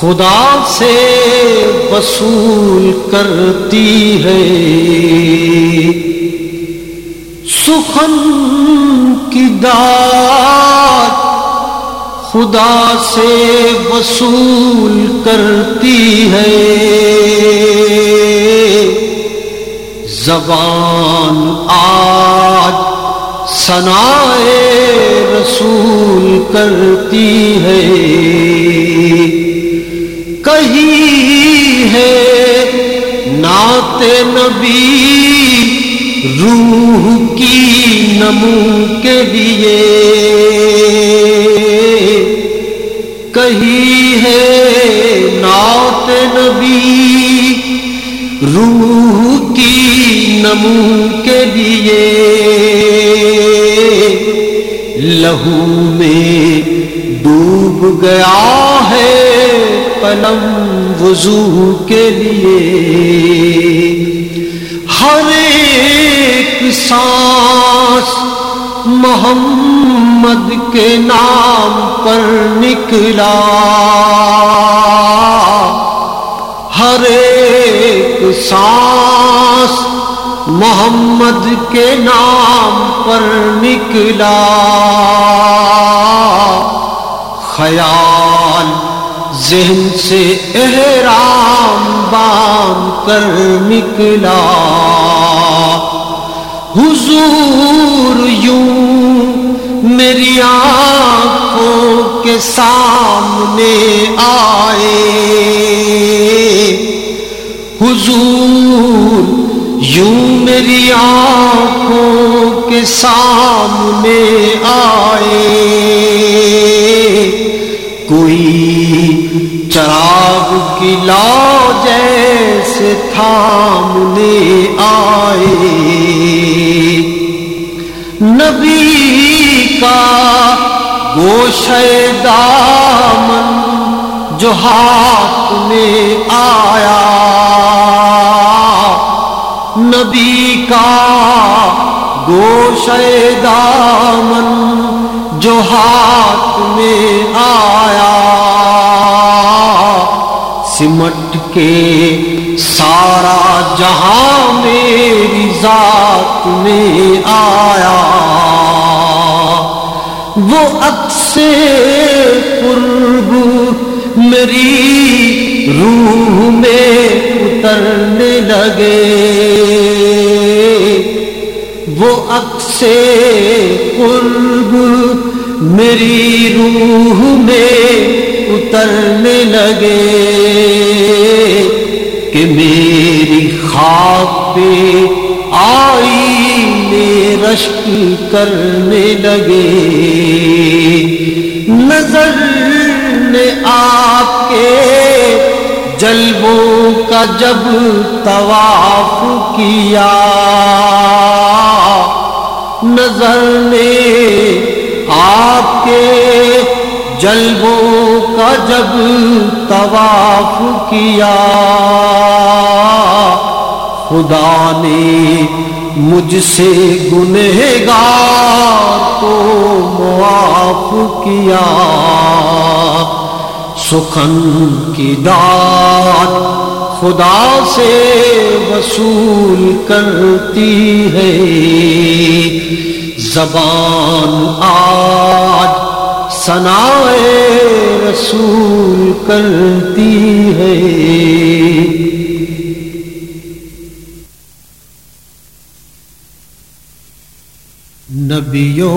خدا سے وصول کرتی ہے۔ سخن کی داد خدا سے وصول کرتی ہے۔ زبان آج سنائے رسول کرتی ہے۔ نعت نبی، روح کی نمو کے لیے۔ کہی ہے نعت نبی، روح کی نمو کے لیے۔ لہو میں ڈوب گیا ہے قلم وضو کے لیے۔ ہر ایک سانس محمد کے نام پر نکلا۔ ہر ایک سانس محمد کے نام پر نکلا۔ خیال ذہن سے احرام بام کر نکلا۔ حضور یوں میری آنکھوں کے سامنے آئے۔ حضور یوں میری آنکھوں کے سامنے آئے۔ چراغ کی لا جیسے تھامنے آئے۔ نبی کا گوش دامن جو ہاتھ میں آیا۔ نبی کا گوش دامن جو ہاتھ میں آیا کے سارا جہاں میری ذات میں آیا، وہ اکثر قرب میری روح میں اترنے لگے۔ وہ اکثر قرب میری روح میں اترنے لگے۔ کہ میری خواب پہ آئی میں رشک کرنے لگے۔ نظر نے آپ کے جلبوں کا جب طواف کیا۔ نظر نے آپ کے جلبوں کا جب طواف کیا۔ خدا نے مجھ سے گنہگار تو معاف کیا۔ سخن کی داد خدا سے وصول کرتی ہے۔ زبان آج سنائے رسول کرتی ہے۔ دیو